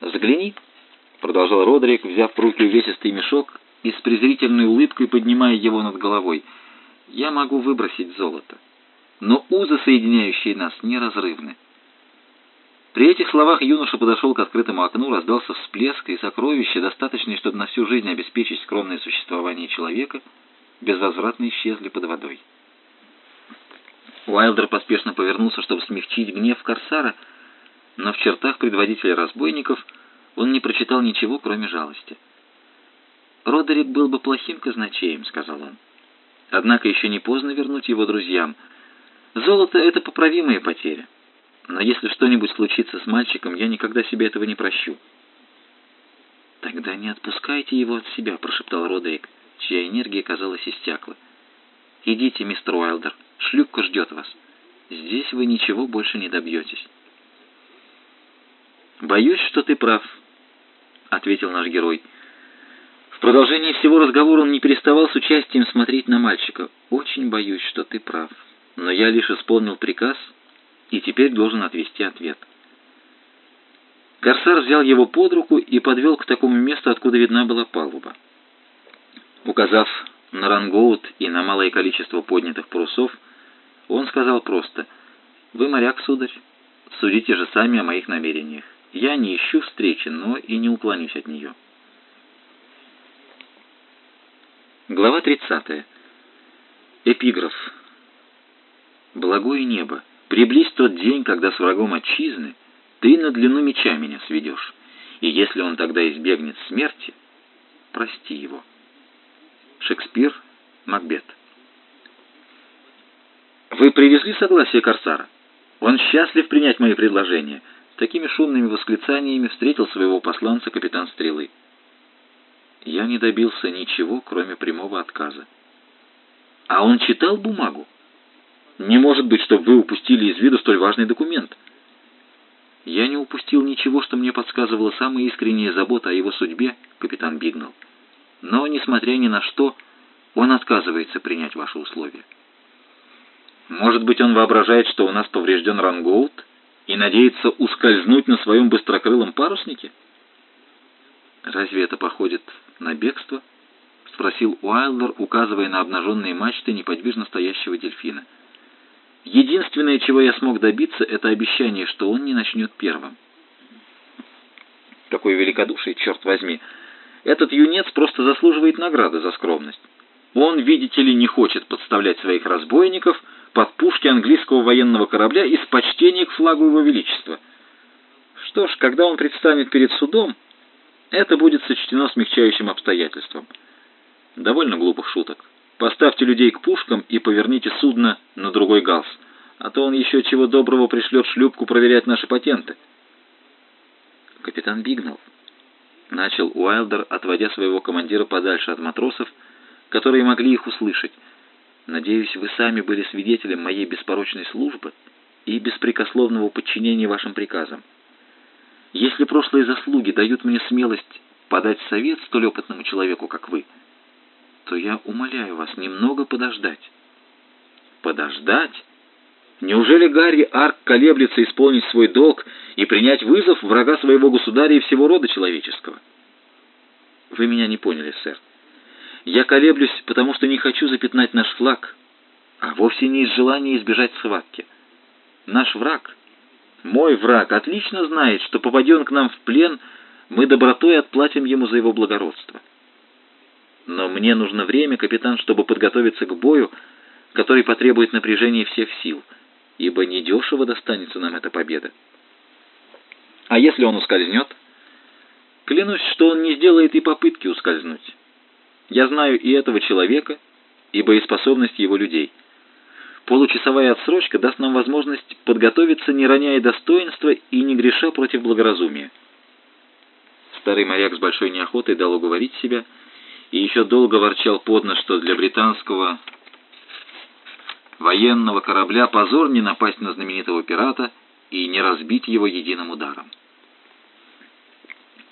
«Загляни», — продолжал Родерик, взяв в руки увесистый мешок и с презрительной улыбкой поднимая его над головой. «Я могу выбросить золото, но узы, соединяющие нас, неразрывны». При этих словах юноша подошел к открытому окну, раздался всплеск, и сокровища, достаточные, чтобы на всю жизнь обеспечить скромное существование человека, безвозвратно исчезли под водой. Уайлдер поспешно повернулся, чтобы смягчить гнев Корсара, но в чертах предводителя разбойников он не прочитал ничего, кроме жалости. «Родерик был бы плохим казначеем», — сказал он. «Однако еще не поздно вернуть его друзьям. Золото — это поправимая потеря. Но если что-нибудь случится с мальчиком, я никогда себе этого не прощу». «Тогда не отпускайте его от себя», — прошептал Родерик, чья энергия, казалось, истякла. «Идите, мистер Уайлдер, шлюпка ждет вас. Здесь вы ничего больше не добьетесь». «Боюсь, что ты прав», — ответил наш герой. В продолжении всего разговора он не переставал с участием смотреть на мальчика. «Очень боюсь, что ты прав. Но я лишь исполнил приказ и теперь должен отвести ответ». Корсар взял его под руку и подвел к такому месту, откуда видна была палуба. Указав на рангоут и на малое количество поднятых парусов, он сказал просто «Вы моряк, сударь, судите же сами о моих намерениях. Я не ищу встречи, но и не уклонюсь от нее». Глава 30. Эпиграф. «Благое небо, приблизь тот день, когда с врагом отчизны ты на длину меча меня сведешь, и если он тогда избегнет смерти, прости его». Шекспир, Макбет. «Вы привезли согласие Корсара? Он счастлив принять мои предложения». Такими шумными восклицаниями встретил своего посланца капитан Стрелы. Я не добился ничего, кроме прямого отказа. А он читал бумагу? Не может быть, чтобы вы упустили из виду столь важный документ. Я не упустил ничего, что мне подсказывала самая искренняя забота о его судьбе, капитан Бигнал. Но, несмотря ни на что, он отказывается принять ваши условия. Может быть, он воображает, что у нас поврежден рангоут и надеется ускользнуть на своем быстрокрылом паруснике? Разве это походит на бегство? Спросил Уайлдер, указывая на обнаженные мачты неподвижно стоящего дельфина. Единственное, чего я смог добиться, это обещание, что он не начнет первым. Какое великодушие, черт возьми! Этот юнец просто заслуживает награды за скромность. Он, видите ли, не хочет подставлять своих разбойников под пушки английского военного корабля из почтения к флагу его величества. Что ж, когда он предстанет перед судом, это будет сочтено смягчающим обстоятельством. Довольно глупых шуток. Поставьте людей к пушкам и поверните судно на другой галс, а то он еще чего доброго пришлет шлюпку проверять наши патенты. Капитан Бигнал, начал Уайлдер, отводя своего командира подальше от матросов, которые могли их услышать. «Надеюсь, вы сами были свидетелем моей беспорочной службы и беспрекословного подчинения вашим приказам. Если прошлые заслуги дают мне смелость подать совет столь опытному человеку, как вы, то я умоляю вас немного подождать». «Подождать?» Неужели Гарри Арк колеблется исполнить свой долг и принять вызов врага своего государя и всего рода человеческого? Вы меня не поняли, сэр. Я колеблюсь, потому что не хочу запятнать наш флаг, а вовсе не из желания избежать схватки. Наш враг, мой враг, отлично знает, что попадет к нам в плен, мы добротой отплатим ему за его благородство. Но мне нужно время, капитан, чтобы подготовиться к бою, который потребует напряжения всех сил — ибо недешево достанется нам эта победа. А если он ускользнет? Клянусь, что он не сделает и попытки ускользнуть. Я знаю и этого человека, и боеспособность его людей. Получасовая отсрочка даст нам возможность подготовиться, не роняя достоинства и не греша против благоразумия. Старый моряк с большой неохотой дал уговорить себя и еще долго ворчал под нос, что для британского военного корабля позор не напасть на знаменитого пирата и не разбить его единым ударом.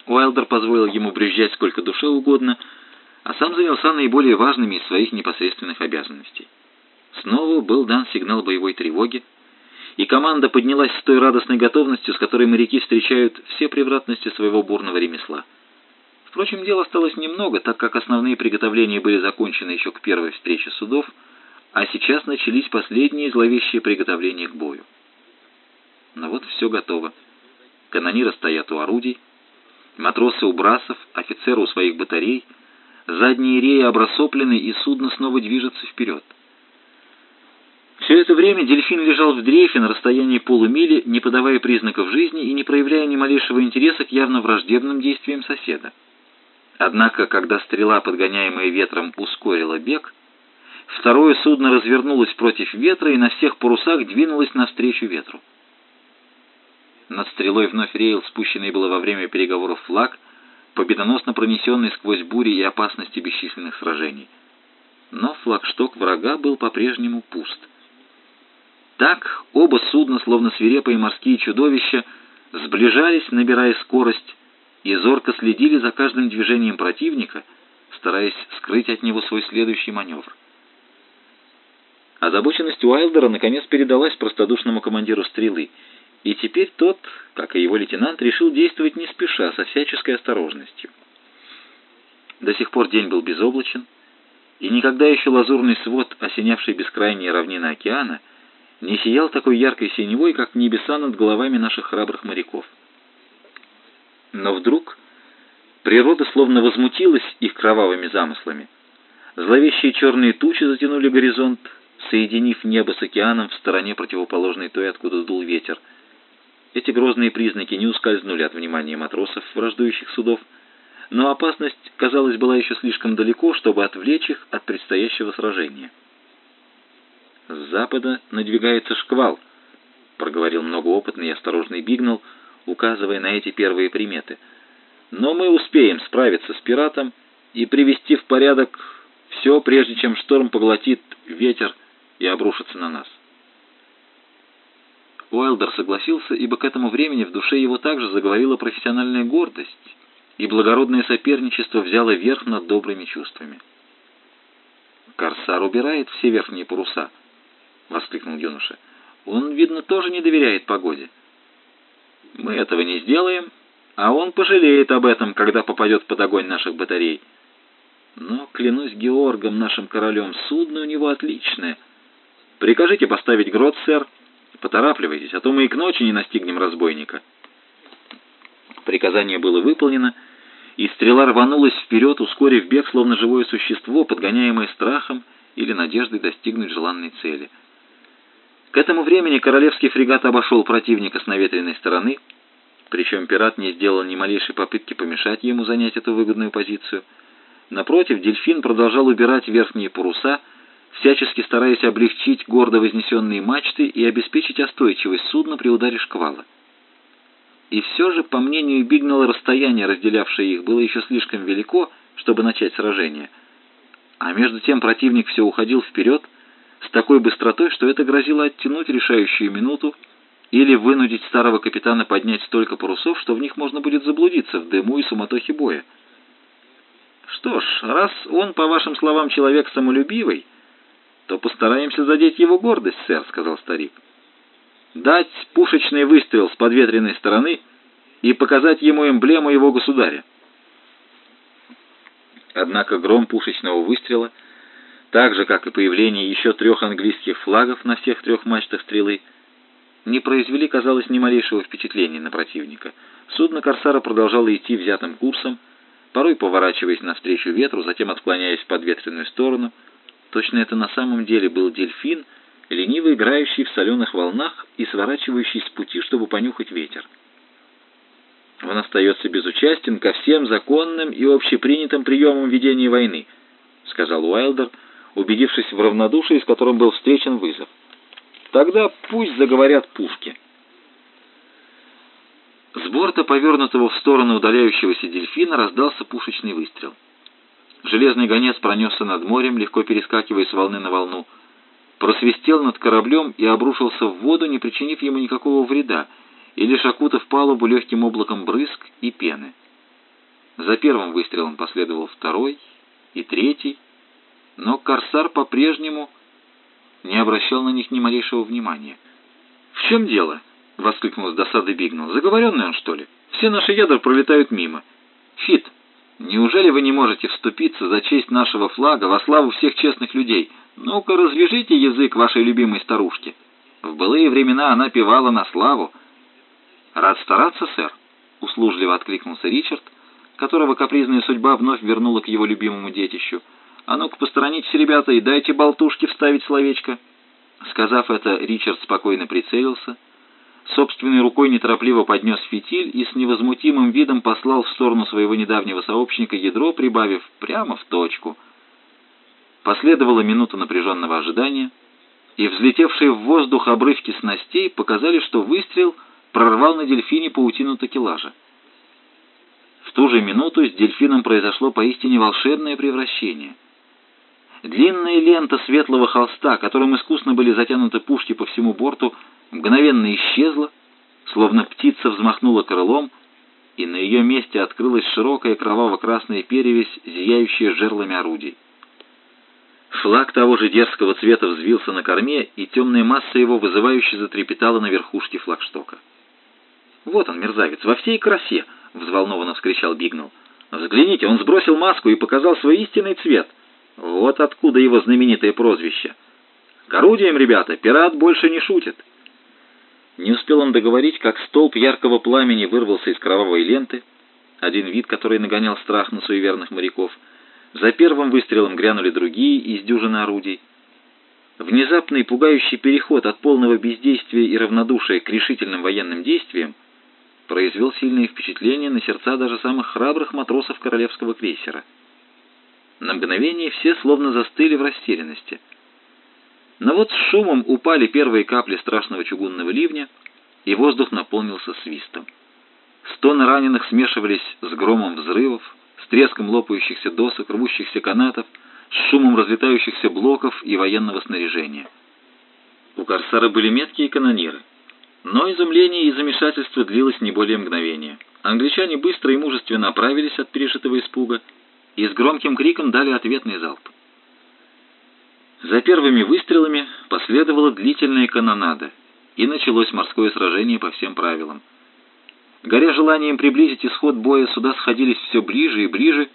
Уайлдер позволил ему брюзжать сколько душе угодно, а сам занялся наиболее важными из своих непосредственных обязанностей. Снова был дан сигнал боевой тревоги, и команда поднялась с той радостной готовностью, с которой моряки встречают все превратности своего бурного ремесла. Впрочем, дел осталось немного, так как основные приготовления были закончены еще к первой встрече судов, а сейчас начались последние зловещие приготовления к бою. Но вот все готово. Канониры стоят у орудий, матросы у брасов, офицеры у своих батарей, задние реи обрасоплены, и судно снова движется вперед. Все это время дельфин лежал в дрейфе на расстоянии полумили, не подавая признаков жизни и не проявляя ни малейшего интереса к явно враждебным действиям соседа. Однако, когда стрела, подгоняемая ветром, ускорила бег, второе судно развернулось против ветра и на всех парусах двинулось навстречу ветру. Над стрелой вновь реял спущенный было во время переговоров флаг, победоносно пронесенный сквозь бури и опасности бесчисленных сражений. Но флагшток врага был по-прежнему пуст. Так оба судна, словно свирепые морские чудовища, сближались, набирая скорость, и зорко следили за каждым движением противника, стараясь скрыть от него свой следующий маневр. Озабоченность Уайлдера наконец передалась простодушному командиру стрелы, и теперь тот, как и его лейтенант, решил действовать не спеша, со всяческой осторожностью. До сих пор день был безоблачен, и никогда еще лазурный свод, осенявший бескрайние равнины океана, не сиял такой яркой синевой, как небеса над головами наших храбрых моряков. Но вдруг природа словно возмутилась их кровавыми замыслами. Зловещие черные тучи затянули горизонт, соединив небо с океаном в стороне противоположной той, откуда дул ветер. Эти грозные признаки не ускользнули от внимания матросов враждующих судов, но опасность, казалось, была еще слишком далеко, чтобы отвлечь их от предстоящего сражения. «С запада надвигается шквал», — проговорил многоопытный и осторожный Бигнал, — указывая на эти первые приметы. Но мы успеем справиться с пиратом и привести в порядок все, прежде чем шторм поглотит ветер и обрушится на нас. Уэлдер согласился, ибо к этому времени в душе его также заговорила профессиональная гордость, и благородное соперничество взяло верх над добрыми чувствами. «Корсар убирает все верхние паруса», — воскликнул юноша. «Он, видно, тоже не доверяет погоде». Мы этого не сделаем, а он пожалеет об этом, когда попадет под огонь наших батарей. Но, клянусь Георгом, нашим королем, судно у него отличное. Прикажите поставить грот, сэр. Поторапливайтесь, а то мы и к ночи не настигнем разбойника. Приказание было выполнено, и стрела рванулась вперед, ускорив бег, словно живое существо, подгоняемое страхом или надеждой достигнуть желанной цели — к этому времени королевский фрегат обошел противника с наветренной стороны, причем пират не сделал ни малейшей попытки помешать ему занять эту выгодную позицию. Напротив, дельфин продолжал убирать верхние паруса, всячески стараясь облегчить гордо вознесенные мачты и обеспечить остойчивость судна при ударе шквала. И все же, по мнению Бигнелла, расстояние, разделявшее их, было еще слишком велико, чтобы начать сражение. А между тем противник все уходил вперед, с такой быстротой, что это грозило оттянуть решающую минуту или вынудить старого капитана поднять столько парусов, что в них можно будет заблудиться в дыму и суматохе боя. «Что ж, раз он, по вашим словам, человек самолюбивый, то постараемся задеть его гордость, сэр», — сказал старик. «Дать пушечный выстрел с подветренной стороны и показать ему эмблему его государя». Однако гром пушечного выстрела — так же, как и появление еще трех английских флагов на всех трех мачтах стрелы, не произвели, казалось, ни малейшего впечатления на противника. Судно «Корсара» продолжало идти взятым курсом, порой поворачиваясь навстречу ветру, затем отклоняясь в подветренную сторону. Точно это на самом деле был дельфин, лениво играющий в соленых волнах и сворачивающий с пути, чтобы понюхать ветер. Он остается безучастен ко всем законным и общепринятым приемам ведения войны, сказал Уайлдер, — убедившись в равнодушии, с которым был встречен вызов. Тогда пусть заговорят пушки. С борта, повернутого в сторону удаляющегося дельфина, раздался пушечный выстрел. Железный гонец пронесся над морем, легко перескакивая с волны на волну, просвистел над кораблем и обрушился в воду, не причинив ему никакого вреда, и лишь окутав палубу легким облаком брызг и пены. За первым выстрелом последовал второй и третий, но Корсар по-прежнему не обращал на них ни малейшего внимания. «В чем дело?» — воскликнул с досады Бигнал. «Заговоренный он, что ли? Все наши ядра пролетают мимо. Фит, неужели вы не можете вступиться за честь нашего флага во славу всех честных людей? Ну-ка, развяжите язык вашей любимой старушки. В былые времена она певала на славу». «Рад стараться, сэр», — услужливо откликнулся Ричард, которого капризная судьба вновь вернула к его любимому детищу. «А ну-ка, посторонитесь, ребята, и дайте болтушке вставить словечко». Сказав это, Ричард спокойно прицелился, собственной рукой неторопливо поднес фитиль и с невозмутимым видом послал в сторону своего недавнего сообщника ядро, прибавив прямо в точку. Последовала минута напряженного ожидания, и взлетевшие в воздух обрывки снастей показали, что выстрел прорвал на дельфине паутину такелажа. В ту же минуту с дельфином произошло поистине волшебное превращение — Длинная лента светлого холста, которым искусно были затянуты пушки по всему борту, мгновенно исчезла, словно птица взмахнула крылом, и на ее месте открылась широкая кроваво-красная перевесь, зияющая жерлами орудий. Флаг того же дерзкого цвета взвился на корме, и темная масса его вызывающе затрепетала на верхушке флагштока. «Вот он, мерзавец, во всей красе!» — взволнованно вскричал Бигнал. «Взгляните, он сбросил маску и показал свой истинный цвет!» Вот откуда его знаменитое прозвище. К орудиям, ребята, пират больше не шутит. Не успел он договорить, как столб яркого пламени вырвался из кровавой ленты, один вид, который нагонял страх на суеверных моряков. За первым выстрелом грянули другие из дюжины орудий. Внезапный пугающий переход от полного бездействия и равнодушия к решительным военным действиям произвел сильное впечатление на сердца даже самых храбрых матросов королевского крейсера. На мгновение все словно застыли в растерянности. Но вот с шумом упали первые капли страшного чугунного ливня, и воздух наполнился свистом. Стоны раненых смешивались с громом взрывов, с треском лопающихся досок, рвущихся канатов, с шумом разлетающихся блоков и военного снаряжения. У Корсара были меткие канониры. Но изумление и замешательство длилось не более мгновения. Англичане быстро и мужественно оправились от пережитого испуга и с громким криком дали ответный залп. За первыми выстрелами последовала длительная канонада, и началось морское сражение по всем правилам. Горя желанием приблизить исход боя, суда сходились все ближе и ближе,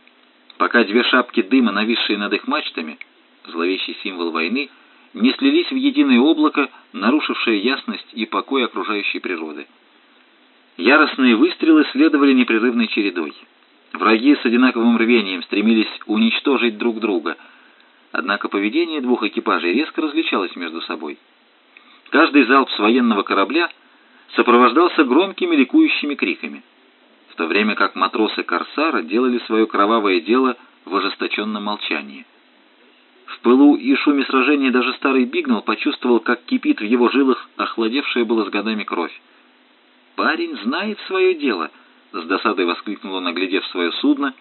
пока две шапки дыма, нависшие над их мачтами, зловещий символ войны, не слились в единое облако, нарушившее ясность и покой окружающей природы. Яростные выстрелы следовали непрерывной чередой. Враги с одинаковым рвением стремились уничтожить друг друга, однако поведение двух экипажей резко различалось между собой. Каждый залп с военного корабля сопровождался громкими ликующими криками, в то время как матросы «Корсара» делали свое кровавое дело в ожесточенном молчании. В пылу и шуме сражения даже старый Бигнал почувствовал, как кипит в его жилах охладевшая была с годами кровь. «Парень знает свое дело», с досадой воскликнул он, оглядев свое судно,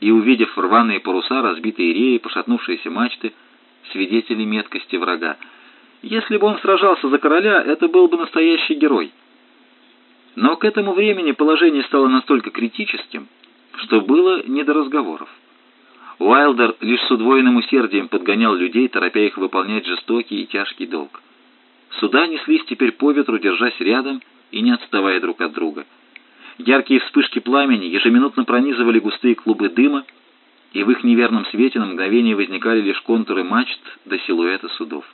и, увидев рваные паруса, разбитые реи, пошатнувшиеся мачты, свидетели меткости врага. Если бы он сражался за короля, это был бы настоящий герой. Но к этому времени положение стало настолько критическим, что было не до разговоров. Уайлдер лишь с удвоенным усердием подгонял людей, торопя их выполнять жестокий и тяжкий долг. Суда неслись теперь по ветру, держась рядом и не отставая друг от друга — Яркие вспышки пламени ежеминутно пронизывали густые клубы дыма, и в их неверном свете на мгновение возникали лишь контуры мачт до силуэта судов.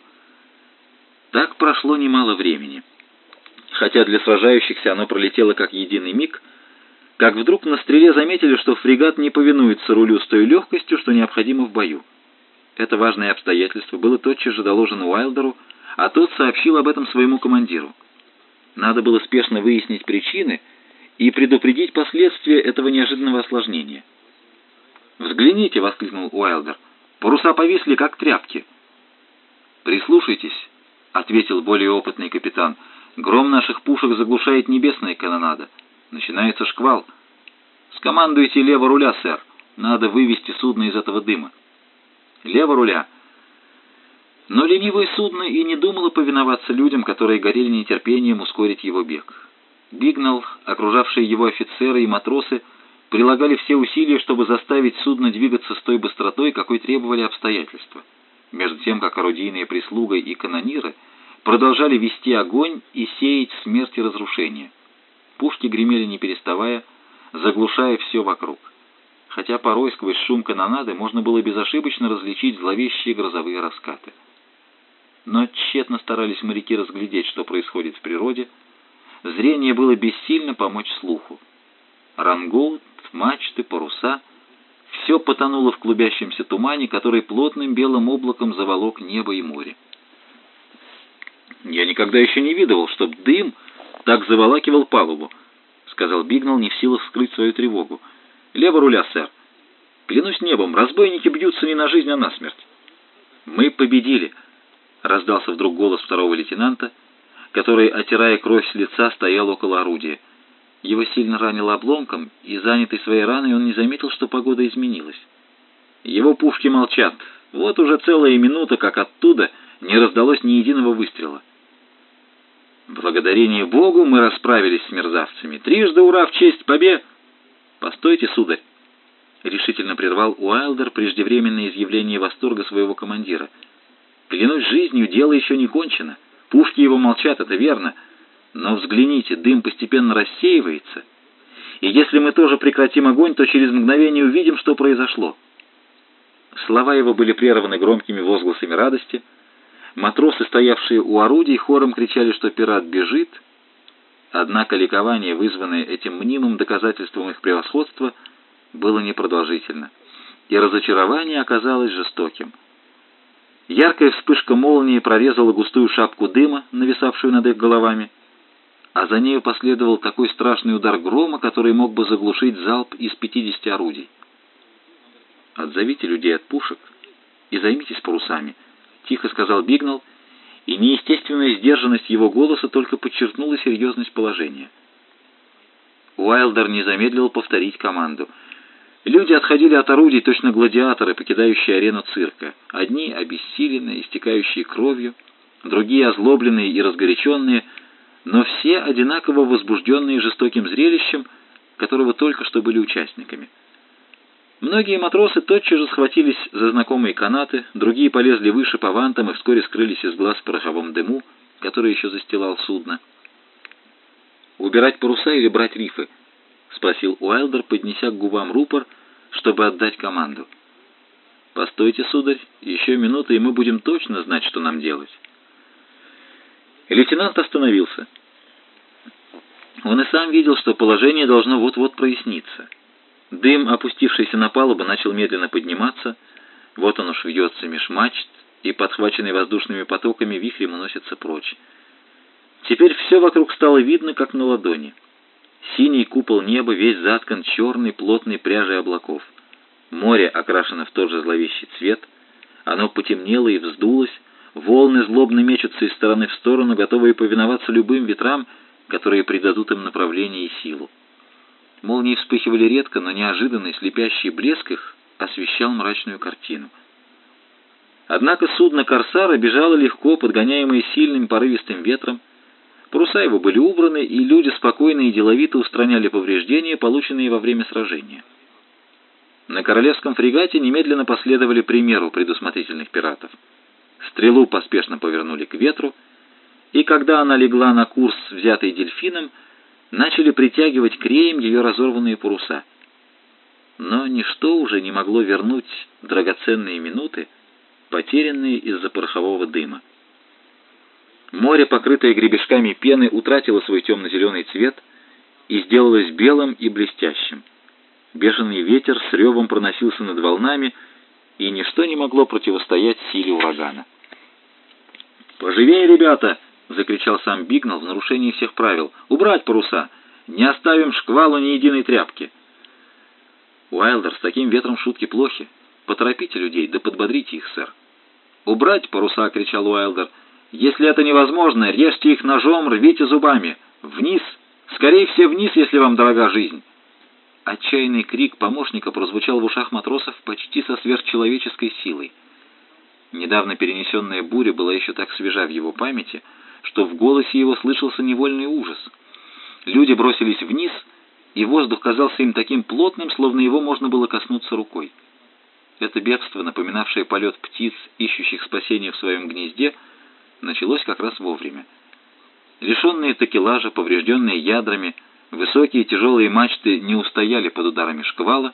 Так прошло немало времени. Хотя для сражающихся оно пролетело как единый миг, как вдруг на стреле заметили, что фрегат не повинуется рулю с той легкостью, что необходимо в бою. Это важное обстоятельство было тотчас же доложено Уайлдеру, а тот сообщил об этом своему командиру. Надо было спешно выяснить причины, и предупредить последствия этого неожиданного осложнения. «Взгляните!» — воскликнул Уайлдер. «Паруса повисли, как тряпки». «Прислушайтесь!» — ответил более опытный капитан. «Гром наших пушек заглушает небесная канонада. Начинается шквал. Скомандуйте лево руля, сэр. Надо вывести судно из этого дыма». «Лево руля!» Но ленивое судно и не думало повиноваться людям, которые горели нетерпением ускорить его бег. Бигнал, окружавшие его офицеры и матросы, прилагали все усилия, чтобы заставить судно двигаться с той быстротой, какой требовали обстоятельства. Между тем, как орудийная прислуга и канониры продолжали вести огонь и сеять смерть и разрушение. Пушки гремели не переставая, заглушая все вокруг. Хотя порой сквозь шум канонады можно было безошибочно различить зловещие грозовые раскаты. Но тщетно старались моряки разглядеть, что происходит в природе. Зрение было бессильно помочь слуху. Рангоут, мачты, паруса — все потонуло в клубящемся тумане, который плотным белым облаком заволок небо и море. «Я никогда еще не видывал, чтоб дым так заволакивал палубу», — сказал Бигнал, не в силах скрыть свою тревогу. «Лево руля, сэр. Клянусь небом, разбойники бьются не на жизнь, а на смерть». «Мы победили», — раздался вдруг голос второго лейтенанта, который, отирая кровь с лица, стоял около орудия. Его сильно ранило обломком, и, занятый своей раной, он не заметил, что погода изменилась. Его пушки молчат. Вот уже целая минута, как оттуда не раздалось ни единого выстрела. Благодарение Богу мы расправились с мерзавцами. Трижды ура в честь побед! Постойте, сударь! Решительно прервал Уайлдер преждевременное изъявление восторга своего командира. Клянусь жизнью, дело еще не кончено. Пушки его молчат, это верно. Но взгляните, дым постепенно рассеивается. И если мы тоже прекратим огонь, то через мгновение увидим, что произошло. Слова его были прерваны громкими возгласами радости — Матросы, стоявшие у орудий, хором кричали, что пират бежит. Однако ликование, вызванное этим мнимым доказательством их превосходства, было непродолжительно, и разочарование оказалось жестоким. Яркая вспышка молнии прорезала густую шапку дыма, нависавшую над их головами, а за нею последовал такой страшный удар грома, который мог бы заглушить залп из 50 орудий. «Отзовите людей от пушек и займитесь парусами», — тихо сказал Бигнал, и неестественная сдержанность его голоса только подчеркнула серьезность положения. Уайлдер не замедлил повторить команду. Люди отходили от орудий, точно гладиаторы, покидающие арену цирка. Одни обессиленные, истекающие кровью, другие озлобленные и разгоряченные, но все одинаково возбужденные жестоким зрелищем, которого только что были участниками. Многие матросы тотчас же схватились за знакомые канаты, другие полезли выше по вантам и вскоре скрылись из глаз в пороховом дыму, который еще застилал судно. «Убирать паруса или брать рифы?» — спросил Уайлдер, поднеся к губам рупор, чтобы отдать команду. «Постойте, сударь, еще минута, и мы будем точно знать, что нам делать». Лейтенант остановился. Он и сам видел, что положение должно вот-вот проясниться — Дым, опустившийся на палубу, начал медленно подниматься. Вот он уж вьется меж мачт, и, подхваченный воздушными потоками, вихрем уносится прочь. Теперь все вокруг стало видно, как на ладони. Синий купол неба весь заткан черной плотной пряжей облаков. Море окрашено в тот же зловещий цвет. Оно потемнело и вздулось. Волны злобно мечутся из стороны в сторону, готовые повиноваться любым ветрам, которые придадут им направление и силу. Молнии вспыхивали редко, но неожиданный слепящий блеск их освещал мрачную картину. Однако судно «Корсара» бежало легко, подгоняемое сильным порывистым ветром. Паруса его были убраны, и люди спокойно и деловито устраняли повреждения, полученные во время сражения. На королевском фрегате немедленно последовали примеру предусмотрительных пиратов. Стрелу поспешно повернули к ветру, и когда она легла на курс, взятый дельфином, начали притягивать креем ее разорванные паруса. Но ничто уже не могло вернуть драгоценные минуты, потерянные из-за порохового дыма. Море, покрытое гребешками пены, утратило свой темно-зеленый цвет и сделалось белым и блестящим. Бешеный ветер с ревом проносился над волнами, и ничто не могло противостоять силе урагана. «Поживее, ребята!» — закричал сам Бигнал в нарушении всех правил. «Убрать паруса! Не оставим шквалу ни единой тряпки!» «Уайлдер, с таким ветром шутки плохи. Поторопите людей, да подбодрите их, сэр». «Убрать паруса!» — кричал Уайлдер. «Если это невозможно, режьте их ножом, рвите зубами! Вниз! Скорее все вниз, если вам дорога жизнь!» Отчаянный крик помощника прозвучал в ушах матросов почти со сверхчеловеческой силой. Недавно перенесенная буря была еще так свежа в его памяти — что в голосе его слышался невольный ужас. Люди бросились вниз, и воздух казался им таким плотным, словно его можно было коснуться рукой. Это бегство, напоминавшее полет птиц, ищущих спасения в своем гнезде, началось как раз вовремя. Лишенные такелажа, поврежденные ядрами, высокие тяжелые мачты не устояли под ударами шквала,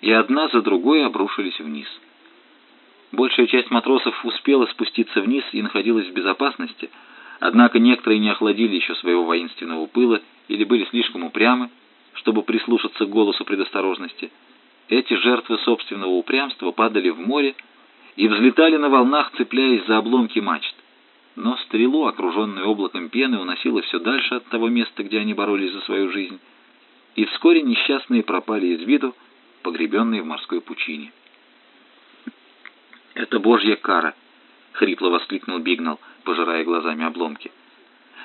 и одна за другой обрушились вниз. Большая часть матросов успела спуститься вниз и находилась в безопасности, однако некоторые не охладили еще своего воинственного пыла или были слишком упрямы, чтобы прислушаться к голосу предосторожности. Эти жертвы собственного упрямства падали в море и взлетали на волнах, цепляясь за обломки мачт но стрелу, окруженную облаком пены, уносило все дальше от того места, где они боролись за свою жизнь, и вскоре несчастные пропали из виду, погребенные в морской пучине. «Это божья кара!» — хрипло воскликнул Бигнал, пожирая глазами обломки.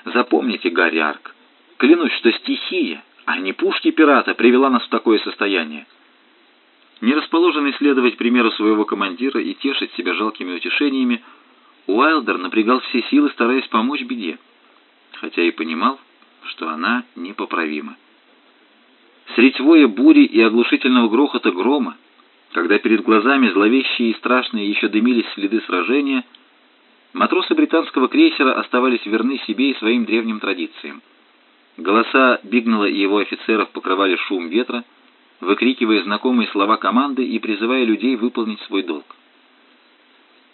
«Запомните, Гарри Арк, клянусь, что стихия, а не пушки пирата, привела нас в такое состояние». Не расположенный следовать примеру своего командира и тешить себя жалкими утешениями, Уайлдер напрягал все силы, стараясь помочь беде, хотя и понимал, что она непоправима. Средь воя бури и оглушительного грохота грома, когда перед глазами зловещие и страшные еще дымились следы сражения, матросы британского крейсера оставались верны себе и своим древним традициям. Голоса Бигнала и его офицеров покрывали шум ветра, выкрикивая знакомые слова команды и призывая людей выполнить свой долг.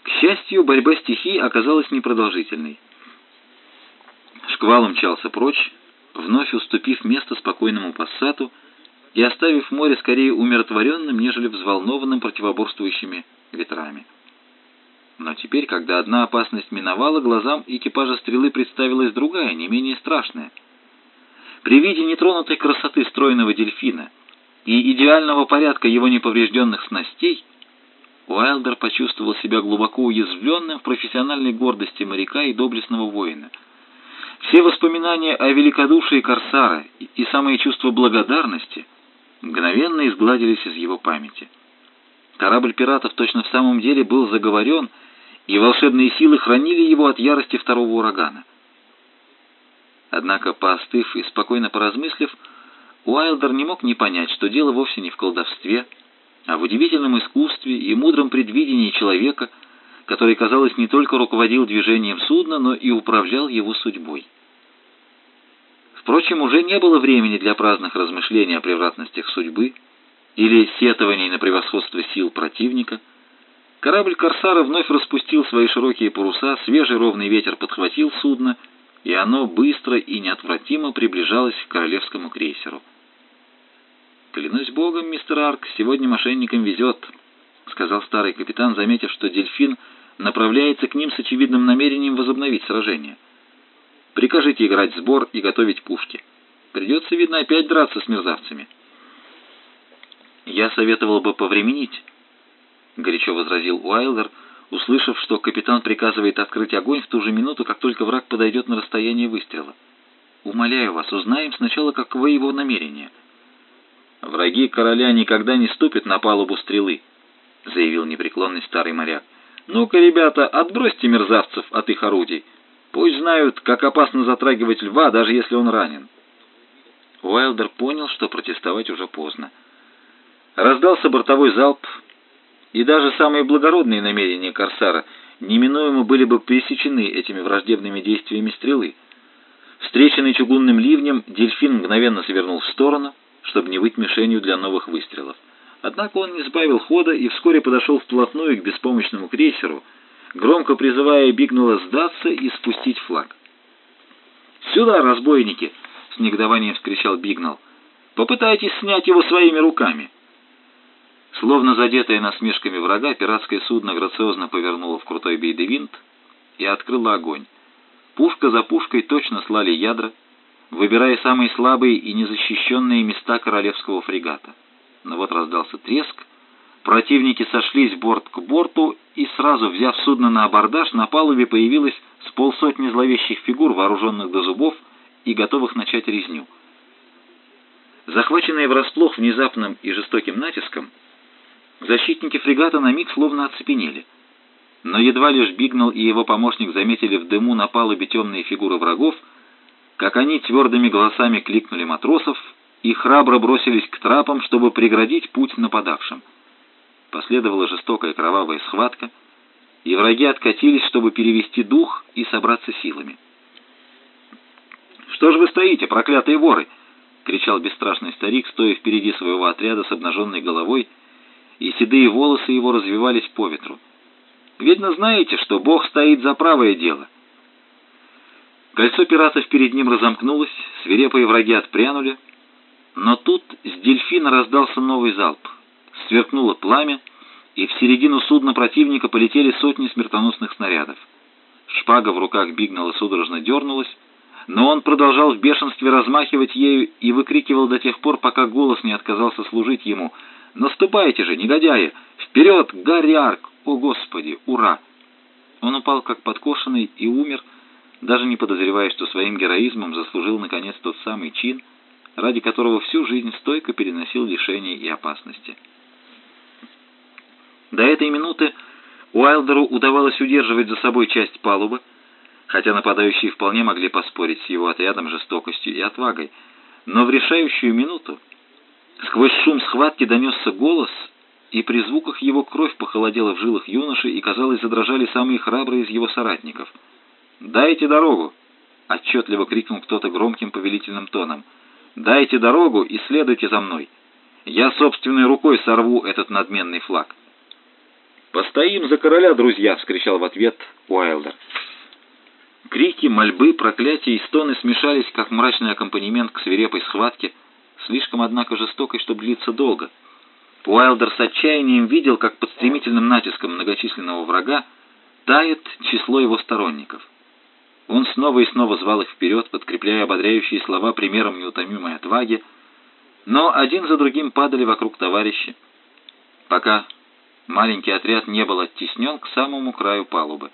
К счастью, борьба стихий оказалась непродолжительной. Шквал умчался прочь, вновь уступив место спокойному пассату и оставив море скорее умиротворенным, нежели взволнованным противоборствующими ветрами. Но теперь, когда одна опасность миновала, глазам экипажа стрелы представилась другая, не менее страшная. При виде нетронутой красоты стройного дельфина и идеального порядка его неповрежденных снастей, Уайлдер почувствовал себя глубоко уязвленным в профессиональной гордости моряка и доблестного воина. Все воспоминания о великодушии Корсара и самые чувства благодарности мгновенно изгладились из его памяти. Корабль пиратов точно в самом деле был заговорен, и волшебные силы хранили его от ярости второго урагана. Однако, поостыв и спокойно поразмыслив, Уайлдер не мог не понять, что дело вовсе не в колдовстве, а в удивительном искусстве и мудром предвидении человека, который, казалось, не только руководил движением судна, но и управлял его судьбой. Впрочем, уже не было времени для праздных размышлений о превратностях судьбы или сетований на превосходство сил противника. Корабль «Корсара» вновь распустил свои широкие паруса, свежий ровный ветер подхватил судно, и оно быстро и неотвратимо приближалось к королевскому крейсеру. «Клянусь богом, мистер Арк, сегодня мошенникам везет», — сказал старый капитан, заметив, что дельфин направляется к ним с очевидным намерением возобновить сражение. «Прикажите играть сбор и готовить пушки. Придется, видно, опять драться с мерзавцами». «Я советовал бы повременить», — горячо возразил Уайлдер, услышав, что капитан приказывает открыть огонь в ту же минуту, как только враг подойдет на расстояние выстрела. «Умоляю вас, узнаем сначала, каково его намерение». «Враги короля никогда не ступят на палубу стрелы», — заявил непреклонный старый моряк. «Ну-ка, ребята, отбросьте мерзавцев от их орудий. Пусть знают, как опасно затрагивать льва, даже если он ранен». Уайлдер понял, что протестовать уже поздно. Раздался бортовой залп, и даже самые благородные намерения Корсара неминуемо были бы пресечены этими враждебными действиями стрелы. Встреченный чугунным ливнем, дельфин мгновенно свернул в сторону, чтобы не быть мишенью для новых выстрелов. Однако он не сбавил хода и вскоре подошел вплотную к беспомощному крейсеру, громко призывая Бигнула сдаться и спустить флаг. «Сюда, разбойники!» — с негодованием вскричал Бигнал. «Попытайтесь снять его своими руками!» Словно задетая насмешками врага, пиратское судно грациозно повернуло в крутой бейдевинт и открыло огонь. Пушка за пушкой точно слали ядра, выбирая самые слабые и незащищенные места королевского фрегата. Но вот раздался треск, противники сошлись борт к борту, и сразу, взяв судно на абордаж, на палубе появилось с полсотни зловещих фигур, вооруженных до зубов и готовых начать резню. Захваченные врасплох внезапным и жестоким натиском, защитники фрегата на миг словно оцепенели. Но едва лишь Бигнал и его помощник заметили в дыму на палубе темные фигуры врагов, как они твердыми голосами кликнули матросов и храбро бросились к трапам, чтобы преградить путь нападавшим. Последовала жестокая кровавая схватка, и враги откатились, чтобы перевести дух и собраться силами. «Что же вы стоите, проклятые воры?» — кричал бесстрашный старик, стоя впереди своего отряда с обнаженной головой, и седые волосы его развивались по ветру. «Видно, знаете, что Бог стоит за правое дело». Кольцо пиратов перед ним разомкнулось, свирепые враги отпрянули, но тут с дельфина раздался новый залп. Сверкнуло пламя, и в середину судна противника полетели сотни смертоносных снарядов. Шпага в руках Бигнала судорожно дернулась, но он продолжал в бешенстве размахивать ею и выкрикивал до тех пор, пока голос не отказался служить ему. «Наступайте же, негодяи! Вперед, Гарри Арк! О, Господи! Ура!» Он упал как подкошенный и умер, даже не подозревая, что своим героизмом заслужил наконец тот самый чин, ради которого всю жизнь стойко переносил лишения и опасности. До этой минуты Уайлдеру удавалось удерживать за собой часть палубы, хотя нападающие вполне могли поспорить с его отрядом жестокостью и отвагой. Но в решающую минуту сквозь шум схватки донесся голос, и при звуках его кровь похолодела в жилах юноши, и, казалось, задрожали самые храбрые из его соратников. «Дайте дорогу!» — отчетливо крикнул кто-то громким повелительным тоном. «Дайте дорогу и следуйте за мной! Я собственной рукой сорву этот надменный флаг!» «Постоим за короля, друзья!» — вскричал в ответ Уайлдер. Крики, мольбы, проклятия и стоны смешались, как мрачный аккомпанемент к свирепой схватке, слишком, однако, жестокой, чтобы длиться долго. Уайлдер с отчаянием видел, как под стремительным натиском многочисленного врага тает число его сторонников. Он снова и снова звал их вперед, подкрепляя ободряющие слова примером неутомимой отваги, но один за другим падали вокруг товарищи, пока маленький отряд не был оттеснен к самому краю палубы.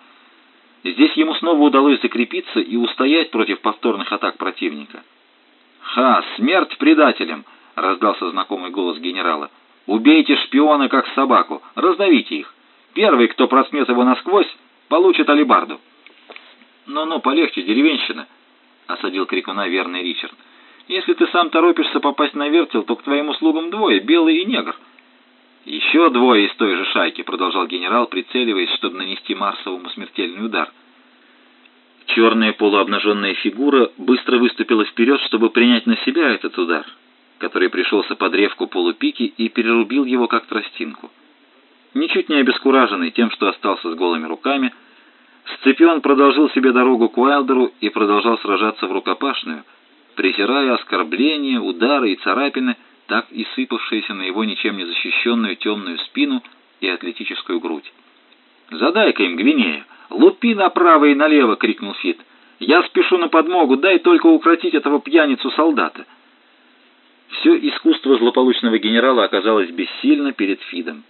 Здесь ему снова удалось закрепиться и устоять против повторных атак противника. «Ха! Смерть предателям!» — раздался знакомый голос генерала. «Убейте шпиона, как собаку! Раздавите их! Первый, кто проснет его насквозь, получит алибарду!» «Ну-ну, полегче, деревенщина!» — осадил крикуна верный Ричард. «Если ты сам торопишься попасть на вертел, то к твоим услугам двое, белый и негр». «Еще двое из той же шайки», — продолжал генерал, прицеливаясь, чтобы нанести Марсовому смертельный удар. Черная полуобнаженная фигура быстро выступила вперед, чтобы принять на себя этот удар, который пришелся под ревку полупики и перерубил его как тростинку. Ничуть не обескураженный тем, что остался с голыми руками, Сципион продолжил себе дорогу к Уайлдеру и продолжал сражаться в рукопашную, презирая оскорбления, удары и царапины, так и сыпавшиеся на его ничем не защищенную темную спину и атлетическую грудь. «Задай-ка им, Гвинея! Лупи направо и налево!» — крикнул Фит. «Я спешу на подмогу, дай только укротить этого пьяницу-солдата!» Все искусство злополучного генерала оказалось бессильно перед Фидом.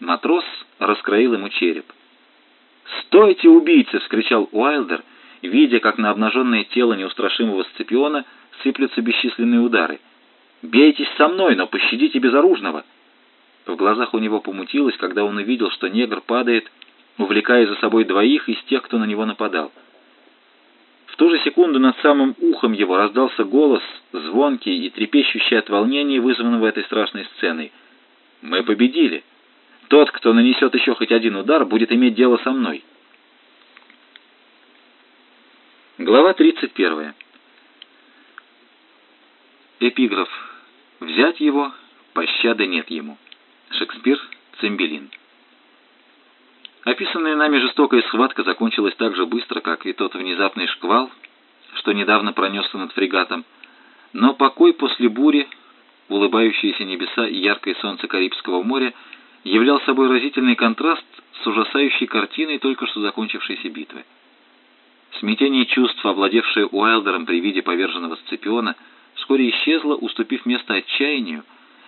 Матрос раскроил ему череп. «Стойте, убийцы!» — вскричал Уайлдер, видя, как на обнаженное тело неустрашимого Сципиона сыплются бесчисленные удары — «Бейтесь со мной, но пощадите безоружного!» В глазах у него помутилось, когда он увидел, что негр падает, увлекая за собой двоих из тех, кто на него нападал. В ту же секунду над самым ухом его раздался голос, звонкий и трепещущий от волнения, вызванного этой страшной сценой. «Мы победили! Тот, кто нанесет еще хоть один удар, будет иметь дело со мной!» Глава 31. Эпиграф Взять его, пощады нет ему. Шекспир, Цимбелин. Описанная нами жестокая схватка закончилась так же быстро, как и тот внезапный шквал, что недавно пронесся над фрегатом. Но покой после бури, улыбающиеся небеса и яркое солнце Карибского моря являл собой разительный контраст с ужасающей картиной только что закончившейся битвы. Смятение чувств, овладевшее Уайлдером при виде поверженного Сципиона, — вскоре исчезла, уступив место отчаянию,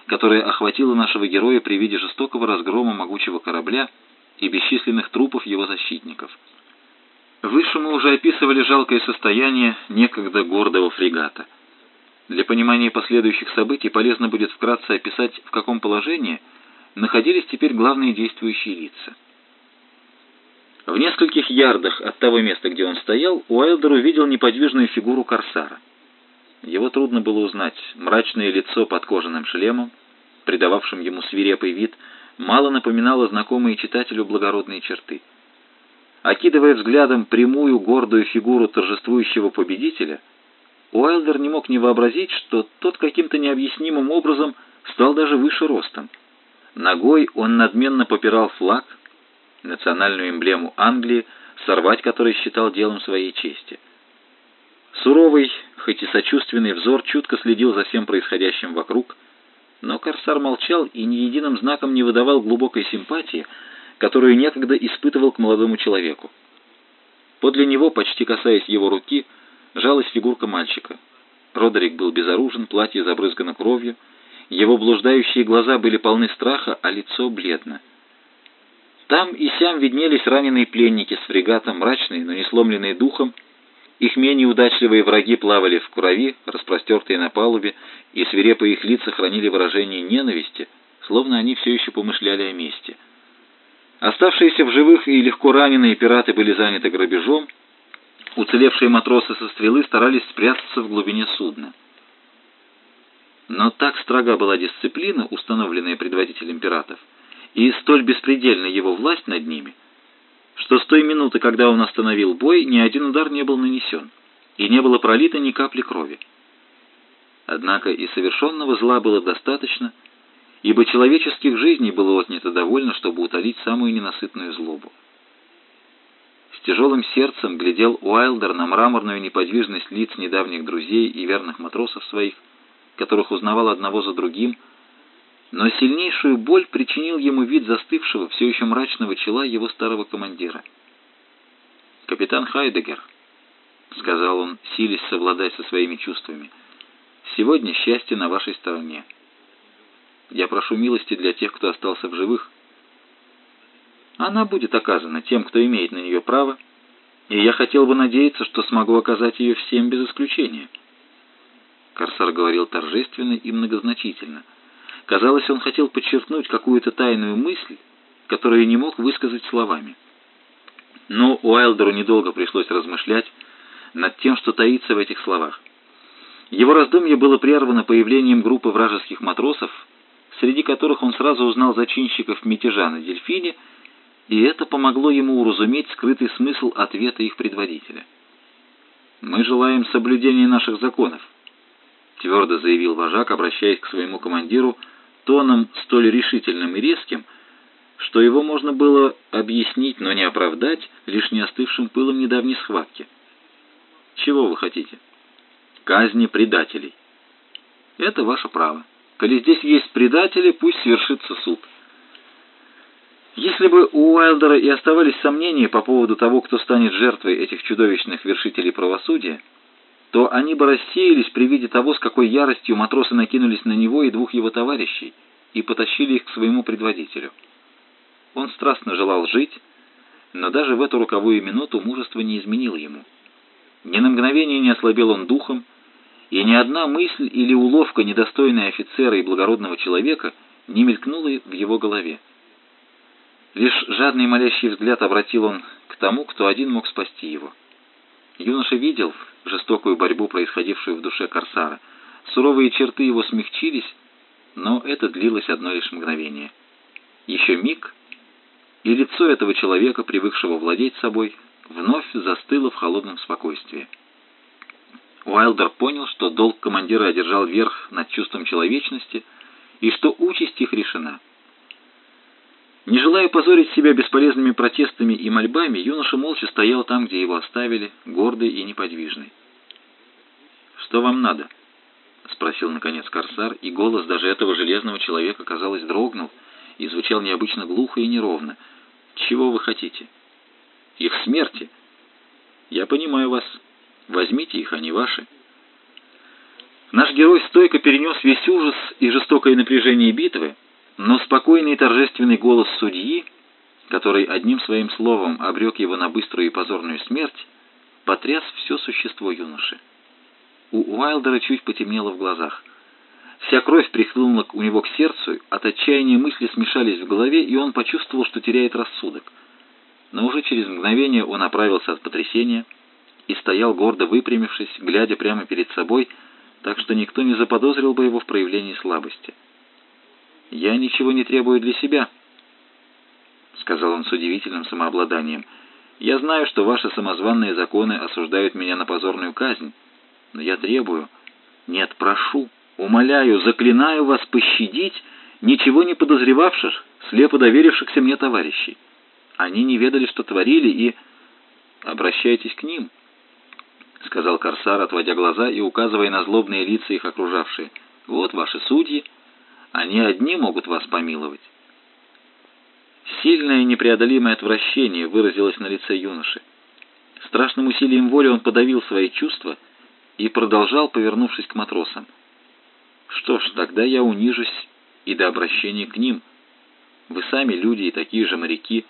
которое охватило нашего героя при виде жестокого разгрома могучего корабля и бесчисленных трупов его защитников. Выше мы уже описывали жалкое состояние некогда гордого фрегата. Для понимания последующих событий полезно будет вкратце описать, в каком положении находились теперь главные действующие лица. В нескольких ярдах от того места, где он стоял, Уайлдер увидел неподвижную фигуру корсара. Его трудно было узнать. Мрачное лицо под кожаным шлемом, придававшим ему свирепый вид, мало напоминало знакомые читателю благородные черты. Окидывая взглядом прямую гордую фигуру торжествующего победителя, Уайлдер не мог не вообразить, что тот каким-то необъяснимым образом стал даже выше ростом. Ногой он надменно попирал флаг, национальную эмблему Англии, сорвать который считал делом своей чести. Суровый, хоть и сочувственный взор чутко следил за всем происходящим вокруг, но Корсар молчал и ни единым знаком не выдавал глубокой симпатии, которую некогда испытывал к молодому человеку. Подле него, почти касаясь его руки, жалась фигурка мальчика. Родерик был безоружен, платье забрызгано кровью, его блуждающие глаза были полны страха, а лицо бледно. Там и сям виднелись раненые пленники с фрегатом, мрачные, но не сломленные духом. Их менее удачливые враги плавали в крови, распростертые на палубе, и свирепые их лица хранили выражение ненависти, словно они все еще помышляли о мести. Оставшиеся в живых и легко раненые пираты были заняты грабежом, уцелевшие матросы со стрелы старались спрятаться в глубине судна. Но так строга была дисциплина, установленная предводителем пиратов, и столь беспредельна его власть над ними, что с той минуты, когда он остановил бой, ни один удар не был нанесен, и не было пролито ни капли крови. Однако и совершенного зла было достаточно, ибо человеческих жизней было отнято довольно, чтобы утолить самую ненасытную злобу. С тяжелым сердцем глядел Уайлдер на мраморную неподвижность лиц недавних друзей и верных матросов своих, которых узнавал одного за другим, но сильнейшую боль причинил ему вид застывшего, все еще мрачного чела его старого командира. «Капитан Хайдегер», — сказал он, силясь совладать со своими чувствами, — «сегодня счастье на вашей стороне». Я прошу милости для тех, кто остался в живых. Она будет оказана тем, кто имеет на нее право, и я хотел бы надеяться, что смогу оказать ее всем без исключения. Корсар говорил торжественно и многозначительно. Казалось, он хотел подчеркнуть какую-то тайную мысль, которую не мог высказать словами. Но Уайлдеру недолго пришлось размышлять над тем, что таится в этих словах. Его раздумье было прервано появлением группы вражеских матросов, среди которых он сразу узнал зачинщиков мятежа на дельфине, и это помогло ему уразуметь скрытый смысл ответа их предводителя. «Мы желаем соблюдения наших законов», — твердо заявил вожак, обращаясь к своему командиру тоном столь решительным и резким, что его можно было объяснить, но не оправдать, лишь не остывшим пылом недавней схватки. «Чего вы хотите?» «Казни предателей». «Это ваше право». Коли здесь есть предатели, пусть свершится суд. Если бы у Уайлдера и оставались сомнения по поводу того, кто станет жертвой этих чудовищных вершителей правосудия, то они бы рассеялись при виде того, с какой яростью матросы накинулись на него и двух его товарищей и потащили их к своему предводителю. Он страстно желал жить, но даже в эту роковую минуту мужество не изменило ему. Ни на мгновение не ослабел он духом, и ни одна мысль или уловка, недостойная офицера и благородного человека, не мелькнула в его голове. Лишь жадный молящий взгляд обратил он к тому, кто один мог спасти его. Юноша видел жестокую борьбу, происходившую в душе Корсара. Суровые черты его смягчились, но это длилось одно лишь мгновение. Еще миг, и лицо этого человека, привыкшего владеть собой, вновь застыло в холодном спокойствии. Уайлдер понял, что долг командира одержал верх над чувством человечности и что участь их решена. Не желая позорить себя бесполезными протестами и мольбами, юноша молча стоял там, где его оставили, гордый и неподвижный. «Что вам надо?» — спросил, наконец, Корсар, и голос даже этого железного человека, казалось, дрогнул и звучал необычно глухо и неровно. «Чего вы хотите?» «Их смерти?» «Я понимаю вас. Возьмите их, они ваши. Наш герой стойко перенес весь ужас и жестокое напряжение битвы, но спокойный и торжественный голос судьи, который одним своим словом обрек его на быструю и позорную смерть, потряс все существо юноши. У Уайлдера чуть потемнело в глазах. Вся кровь прихлынула у него к сердцу, от отчаяния мысли смешались в голове, и он почувствовал, что теряет рассудок. Но уже через мгновение он оправился от потрясения — и стоял гордо выпрямившись, глядя прямо перед собой, так что никто не заподозрил бы его в проявлении слабости. «Я ничего не требую для себя», — сказал он с удивительным самообладанием. Я знаю, что ваши самозванные законы осуждают меня на позорную казнь, но я требую, нет, прошу, умоляю, заклинаю вас пощадить ничего не подозревавших, слепо доверившихся мне товарищей. Они не ведали, что творили, и... Обращайтесь к ним, — сказал Корсар, отводя глаза и указывая на злобные лица их окружавшие. Вот ваши судьи, они одни могут вас помиловать. Сильное непреодолимое отвращение выразилось на лице юноши. Страшным усилием воли он подавил свои чувства и продолжал, повернувшись к матросам. «Что ж, тогда я унижусь и до обращения к ним. Вы сами люди и такие же моряки.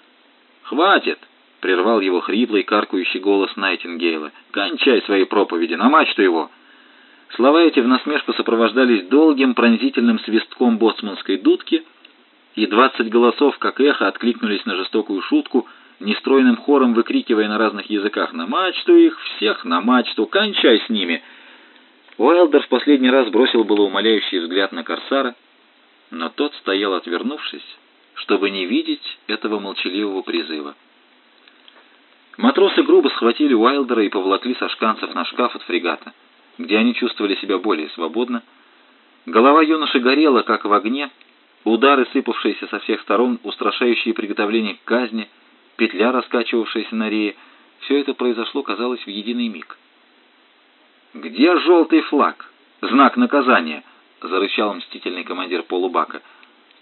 «Хватит!» — прервал его хриплый, каркающий голос Найтингейла. «Кончай свои проповеди, на мачту его!» Слова эти в насмешку сопровождались долгим пронзительным свистком боцманской дудки, и двадцать голосов, как эхо, откликнулись на жестокую шутку, нестройным хором выкрикивая на разных языках «На мачту их! Всех на мачту! Кончай с ними!» Уайлдер в последний раз бросил было умоляющий взгляд на Корсара, но тот стоял отвернувшись, чтобы не видеть этого молчаливого призыва. Матросы грубо схватили Уайлдера и поволокли со шканцев на шкаф от фрегата, где они чувствовали себя более свободно. Голова юноши горела, как в огне, удары, сыпавшиеся со всех сторон, устрашающие приготовления к казни, петля, раскачивавшаяся на рее, все это произошло, казалось, в единый миг. «Где желтый флаг? Знак наказания!» — зарычал мстительный командир полубака —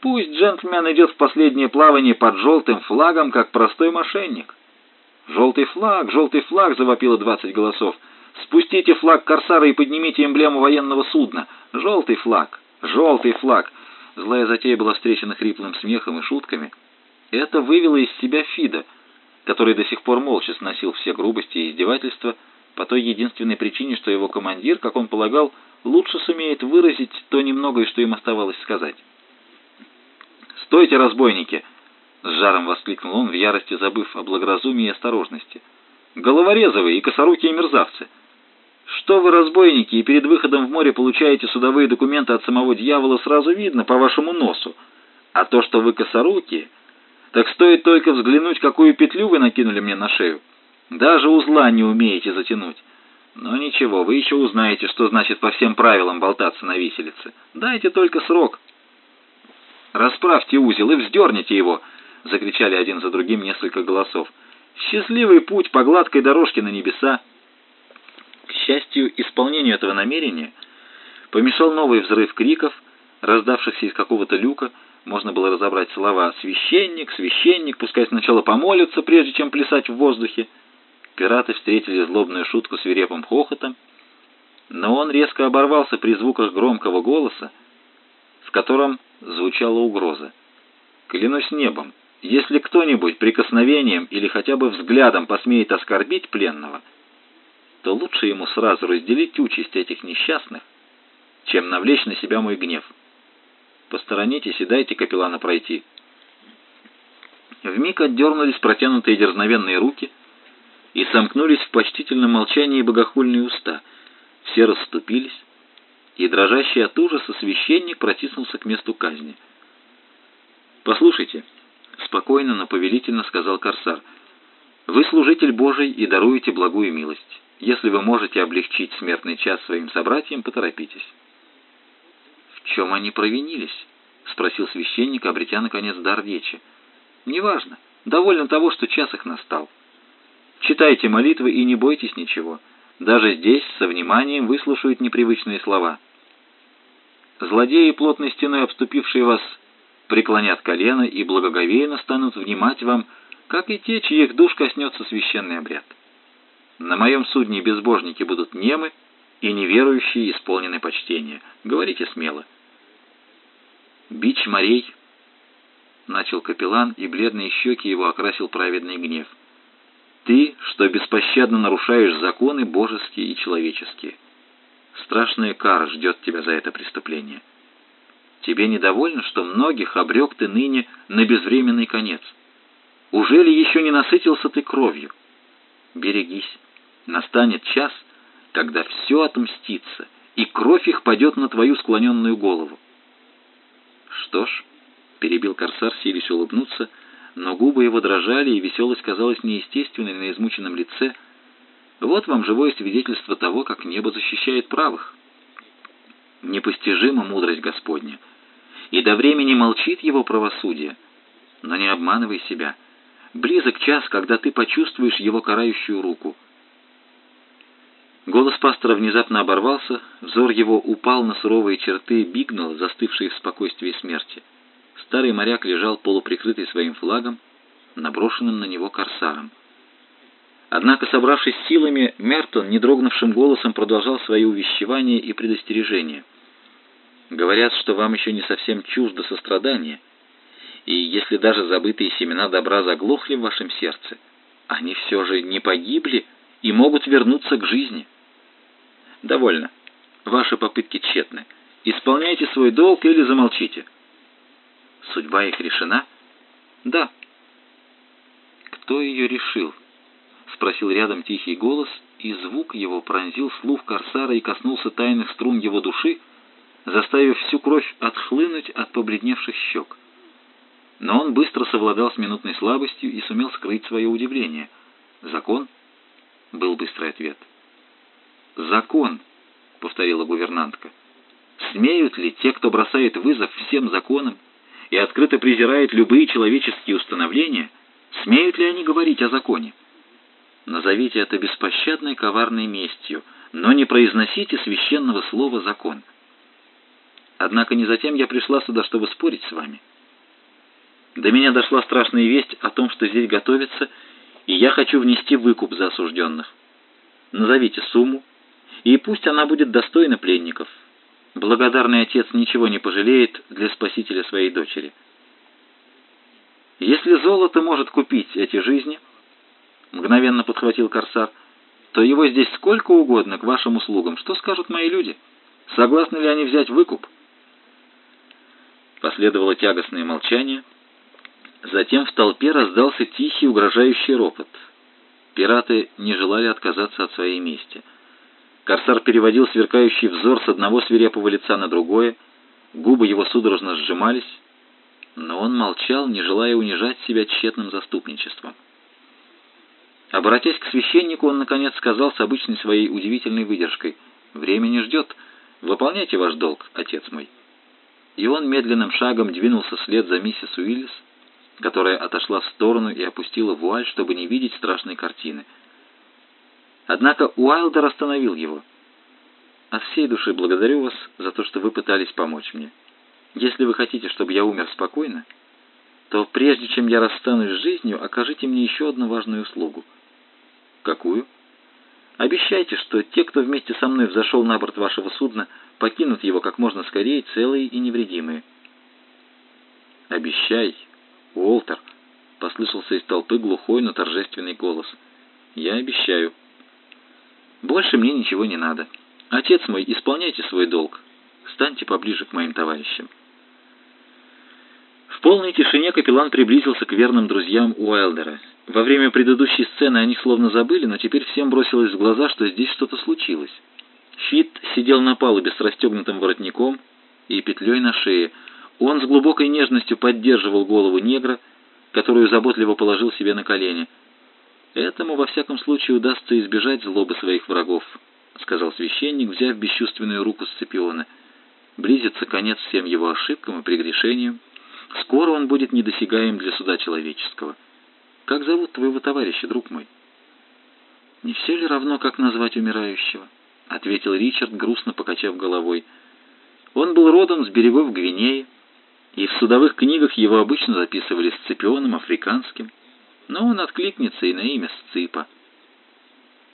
Пусть джентльмен идет в последнее плавание под желтым флагом, как простой мошенник. «Желтый флаг, желтый флаг!» — завопило двадцать голосов. «Спустите флаг корсара и поднимите эмблему военного судна! Желтый флаг! Желтый флаг!» Злая затея была встречена хриплым смехом и шутками. Это вывело из себя Фида, который до сих пор молча сносил все грубости и издевательства, по той единственной причине, что его командир, как он полагал, лучше сумеет выразить то немногое, что им оставалось сказать. «Стойте, разбойники!» — с жаром воскликнул он, в ярости забыв о благоразумии и осторожности. «Головорезовые и косорукие мерзавцы! Что вы, разбойники, и перед выходом в море получаете судовые документы от самого дьявола, сразу видно по вашему носу. А то, что вы косорукие, так стоит только взглянуть, какую петлю вы накинули мне на шею. Даже узла не умеете затянуть. Но ничего, вы еще узнаете, что значит по всем правилам болтаться на виселице. Дайте только срок». «Расправьте узел и вздерните его!» — закричали один за другим несколько голосов. «Счастливый путь по гладкой дорожке на небеса!» К счастью, исполнению этого намерения помешал новый взрыв криков, раздавшихся из какого-то люка, можно было разобрать слова «священник», «священник», пускай сначала помолятся, прежде чем плясать в воздухе. Пираты встретили злобную шутку свирепым хохотом, но он резко оборвался при звуках громкого голоса, в котором звучала угроза. «Клянусь небом, если кто-нибудь прикосновением или хотя бы взглядом посмеет оскорбить пленного, то лучше ему сразу разделить участь этих несчастных, чем навлечь на себя мой гнев. Посторонитесь и дайте капеллана пройти». Вмиг отдернулись протянутые дерзновенные руки и сомкнулись в почтительном молчании богохульные уста. Все расступились, и дрожащий от ужаса священник протиснулся к месту казни. «Послушайте», — спокойно, но повелительно сказал Корсар, — «вы служитель Божий и даруете благую милость. Если вы можете облегчить смертный час своим собратьям, поторопитесь». «В чем они провинились?» — спросил священник, обретя, наконец, дар речи. «Неважно. Довольно того, что час их настал. Читайте молитвы и не бойтесь ничего». Даже здесь со вниманием выслушают непривычные слова. Злодеи, плотной стеной обступившие вас, преклонят колено и благоговейно станут внимать вам, как и те, чьих душ коснется священный обряд. На моем судне безбожники будут немы, и неверующие исполнены почтения. Говорите смело. «Бич морей», — начал капеллан, и бледные щеки его окрасил праведный гнев — ты, что беспощадно нарушаешь законы божеские и человеческие. Страшная кара ждет тебя за это преступление. Тебе недовольно, что многих обрек ты ныне на безвременный конец? Ужели еще не насытился ты кровью? Берегись, настанет час, когда все отмстится, и кровь их падет на твою склоненную голову. Что ж, перебил корсар, силясь улыбнуться, но губы его дрожали, и веселость казалась неестественной на измученном лице. Вот вам живое свидетельство того, как небо защищает правых. Непостижима мудрость Господня, и до времени молчит его правосудие. Но не обманывай себя. Близок час, когда ты почувствуешь его карающую руку. Голос пастора внезапно оборвался, взор его упал на суровые черты Бигнала, застывшие в спокойствии смерти. Старый моряк лежал полуприкрытый своим флагом, наброшенным на него корсаром. Однако, собравшись силами, Мертон, не дрогнувшим голосом, продолжал свои увещевания и предостережения. «Говорят, что вам еще не совсем чуждо сострадание, и если даже забытые семена добра заглохли в вашем сердце, они все же не погибли и могут вернуться к жизни. Довольно. Ваши попытки тщетны. Исполняйте свой долг или замолчите». Судьба их решена? Да. Кто ее решил? Спросил рядом тихий голос, и звук его пронзил слух корсара и коснулся тайных струн его души, заставив всю кровь отхлынуть от побледневших щек. Но он быстро совладал с минутной слабостью и сумел скрыть свое удивление. «Закон?» — был быстрый ответ. «Закон», — повторила гувернантка. «Смеют ли те, кто бросает вызов всем законам, и открыто презирает любые человеческие установления, смеют ли они говорить о законе? Назовите это беспощадной коварной местью, но не произносите священного слова «закон». Однако не затем я пришла сюда, чтобы спорить с вами. До меня дошла страшная весть о том, что здесь готовится, и я хочу внести выкуп за осужденных. Назовите сумму, и пусть она будет достойна пленников, Благодарный отец ничего не пожалеет для спасителя своей дочери. Если золото может купить эти жизни, мгновенно подхватил корсар, то его здесь сколько угодно к вашим услугам. Что скажут мои люди? Согласны ли они взять выкуп? Последовало тягостное молчание. Затем в толпе раздался тихий угрожающий ропот. Пираты не желали отказаться от своей мести. Корсар переводил сверкающий взор с одного свирепого лица на другое, губы его судорожно сжимались, но он молчал, не желая унижать себя тщетным заступничеством. Обратясь к священнику, он, наконец, сказал с обычной своей удивительной выдержкой, «Время не ждет. Выполняйте ваш долг, отец мой». И он медленным шагом двинулся вслед за миссис Уиллис, которая отошла в сторону и опустила вуаль, чтобы не видеть страшной картины — Однако Уайлдер остановил его. «От всей души благодарю вас за то, что вы пытались помочь мне. Если вы хотите, чтобы я умер спокойно, то прежде чем я расстанусь с жизнью, окажите мне еще одну важную услугу». «Какую?» «Обещайте, что те, кто вместе со мной взошел на борт вашего судна, покинут его как можно скорее, целые и невредимые». «Обещай, Уолтер», — послышался из толпы глухой, но торжественный голос. «Я обещаю». Больше мне ничего не надо. Отец мой, исполняйте свой долг. Станьте поближе к моим товарищам. В полной тишине капеллан приблизился к верным друзьям Уайлдера. Во время предыдущей сцены они словно забыли, но теперь всем бросилось в глаза, что здесь что-то случилось. Фит сидел на палубе с расстегнутым воротником и петлей на шее. Он с глубокой нежностью поддерживал голову негра, которую заботливо положил себе на колени – Этому, во всяком случае, удастся избежать злобы своих врагов, сказал священник, взяв бесчувственную руку Сципиона. Близится конец всем его ошибкам и прегрешениям. Скоро он будет недосягаем для суда человеческого. Как зовут твоего товарища, друг мой? Не все ли равно, как назвать умирающего? ответил Ричард, грустно покачав головой. Он был родом с берегов Гвинеи, и в судовых книгах его обычно записывали Сципионом Африканским но он откликнется и на имя Сципа.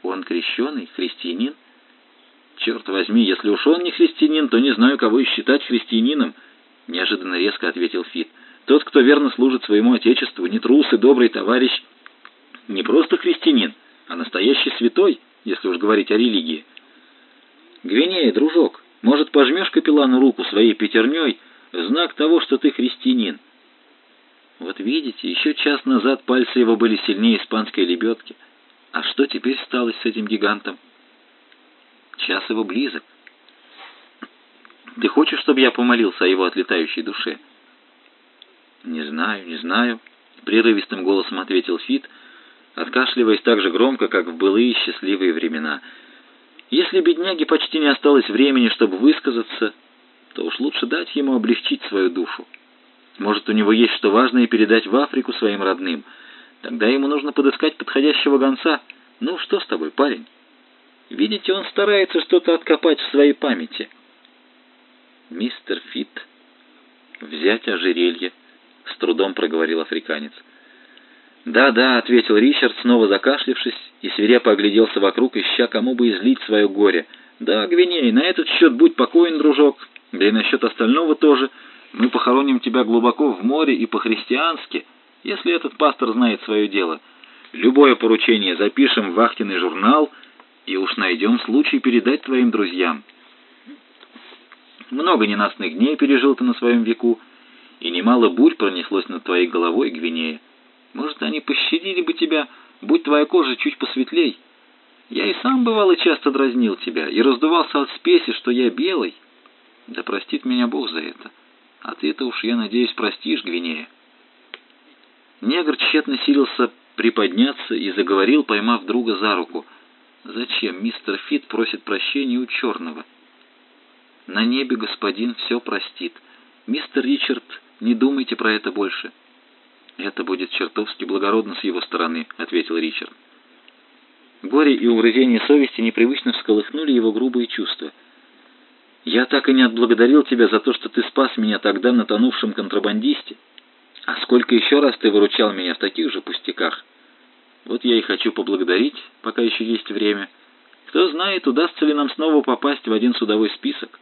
Он крещеный, христианин? Черт возьми, если уж он не христианин, то не знаю, кого и считать христианином, неожиданно резко ответил Фит. Тот, кто верно служит своему отечеству, не трус и добрый товарищ, не просто христианин, а настоящий святой, если уж говорить о религии. Гвинея, дружок, может, пожмешь капеллану руку своей пятерней в знак того, что ты христианин? Вот видите, еще час назад пальцы его были сильнее испанской лебедки. А что теперь стало с этим гигантом? Час его близок. Ты хочешь, чтобы я помолился о его отлетающей душе? Не знаю, не знаю. Прерывистым голосом ответил Фит, откашливаясь так же громко, как в былые счастливые времена. Если бедняге почти не осталось времени, чтобы высказаться, то уж лучше дать ему облегчить свою душу. Может, у него есть что важное передать в Африку своим родным. Тогда ему нужно подыскать подходящего гонца. Ну, что с тобой, парень? Видите, он старается что-то откопать в своей памяти. Мистер Фит, взять ожерелье, с трудом проговорил африканец. «Да-да», — ответил Ричард, снова закашлившись, и свирепо огляделся вокруг, ища кому бы излить свое горе. «Да, Гвиней, на этот счет будь покоен, дружок, да и насчет остального тоже. Мы похороним тебя глубоко в море и по-христиански, если этот пастор знает свое дело. Любое поручение запишем в вахтенный журнал и уж найдем случай передать твоим друзьям. Много ненастных дней пережил ты на своем веку, и немало бурь пронеслось над твоей головой, Гвинея. Может, они пощадили бы тебя, будь твоя кожа чуть посветлей. Я и сам, бывало, часто дразнил тебя и раздувался от спеси, что я белый. Да простит меня Бог за это. А ты-то уж, я надеюсь, простишь, Гвинея. Негр тщетно силился приподняться и заговорил, поймав друга за руку. «Зачем мистер Фит просит прощения у черного?» «На небе господин все простит. Мистер Ричард, не думайте про это больше». «Это будет чертовски благородно с его стороны», — ответил Ричард. Горе и угрызение совести непривычно всколыхнули его грубые чувства — я так и не отблагодарил тебя за то, что ты спас меня тогда на тонувшем контрабандисте. А сколько еще раз ты выручал меня в таких же пустяках? Вот я и хочу поблагодарить, пока еще есть время. Кто знает, удастся ли нам снова попасть в один судовой список».